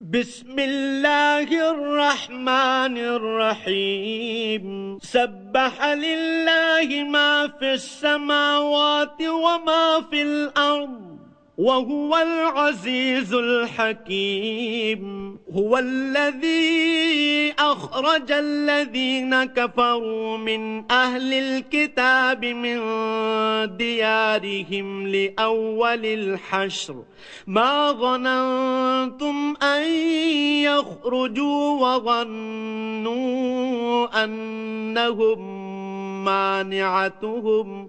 بسم الله الرحمن الرحيم. سبح لله ما في السماوات وما في الأرض. وهو العزيز الحكيم. هو الذي أخرج الذين كفروا من أهل الكتاب من ديارهم لأول الحشر. ما ظننتم أن يخرجوا وظنوا أنهم مانعتهم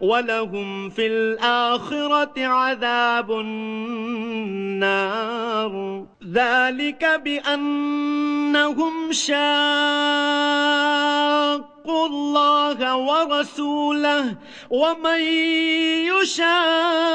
ولهم في الآخرة عذاب النار. ذلك بأنهم شاقوا الله ورسوله ومن يشاق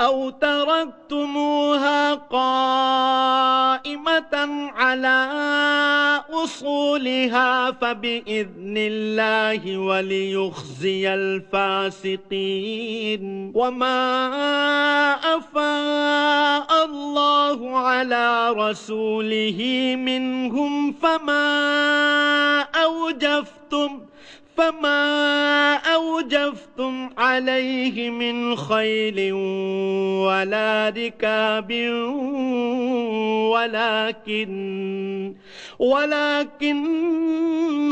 أو تركتموها قائمة على أصولها فبإذن الله وليخزي الفاسقين. وما أفاء الله على رسوله منهم فما أوجفتم فما أوجفتم عليه من خيل ولا ركاب ولكن ولكن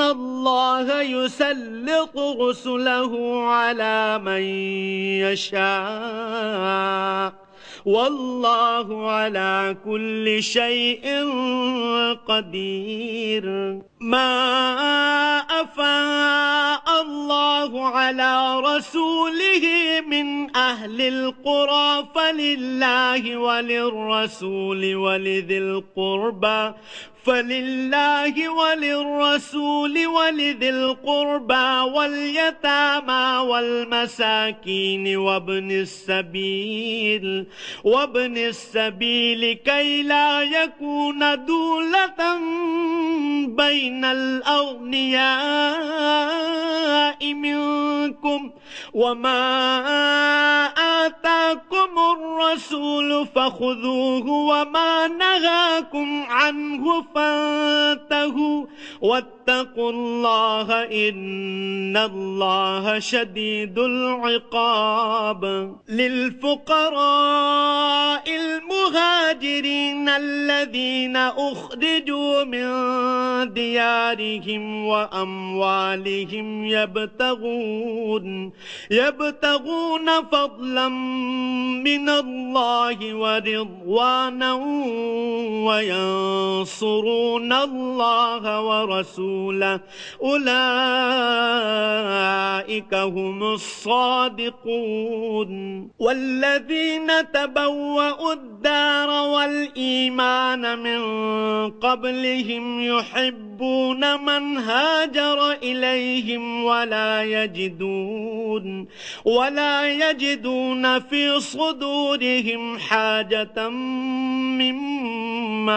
الله يسلط رسله على من يشاء والله على كل شيء قدير. ما على رسوله من أهل القرى فلله وللرسول ولذي القربى. فلله وللرسول ولذي القربى واليتامى والمساكين وابن السبيل وابن السبيل كي لا يكون دولة بين الأغنياء منكم وما آتاكم الرسول فخذوه وما نهاكم عنه فانتهوا واتقوا الله إن الله شديد العقاب للفقراء المهاجرين الذين أخرجوا من ديارهم وأموالهم يبتغون يبتغون فضلا من الله ورضوانا وينصرون الله ورسوله. أولئك هم الصادقون. والذين تبوأوا الدار والإيمان من قبلهم يحبون من هاجر إليهم ولا يجدون ولا يجدون في صدورهم حاجة مما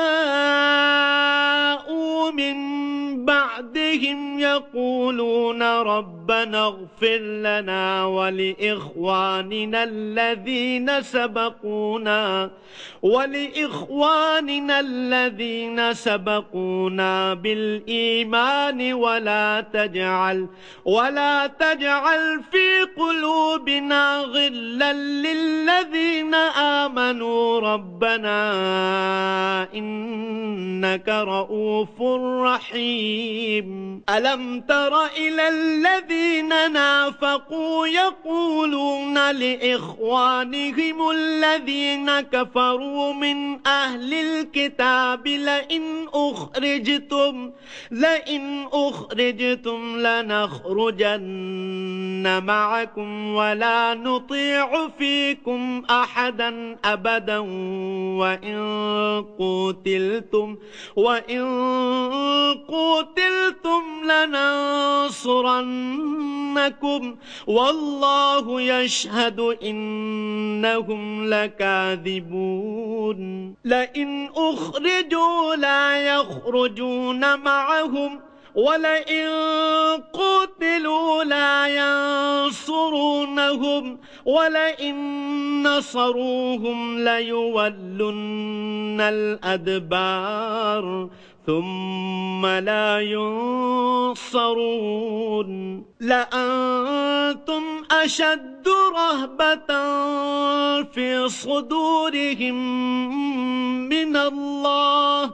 يقولون ربنا اغفر لنا ولإخواننا الذين سبقونا ولإخواننا الذين سبقونا بالإيمان ولا تجعل ولا تجعل في قلوبنا غلا للذين آمنوا. ربنا إنك رؤوف رحيم. ألم تر إلى الذين نافقوا يقولون لإخوانهم الذين كفروا من أهل الكتاب لئن أخرجتم لئن أخرجتم لنخرجن معكم ولا نطيع فيكم أحدا أبدا وإن قتلتم وإن قتلتم لننصرنكم والله يشهد إنهم لكاذبون لئن أخرجوا لا يخرجون معهم ولئن قتلوا لا ينصرونهم ولئن نصروهم ليولن الأدبار ثم لا ينصرون. لأنتم أشد رهبة في صدورهم من الله.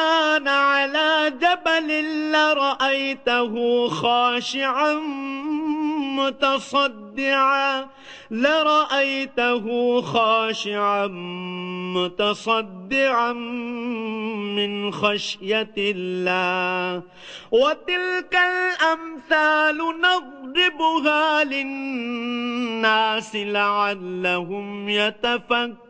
القرآن على جبل لرأيته خاشعا متصدعا لرأيته خاشعا متصدعا من خشية الله. وتلك الأمثال نضربها للناس لعلهم يتفكرون.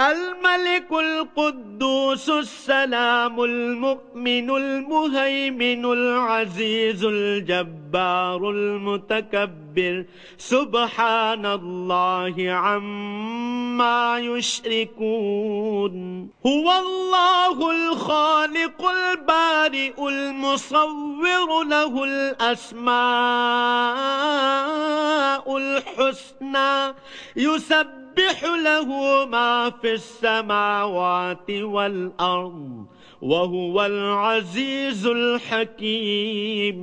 الملك القدوس السلام المؤمن المهيمن العزيز الجبار المتكبر سبحان الله عما يشركون. هو الله الخالق البارئ المصور له الأسماء الحسنى يسبح يسبح له ما في السماوات والأرض وهو العزيز الحكيم.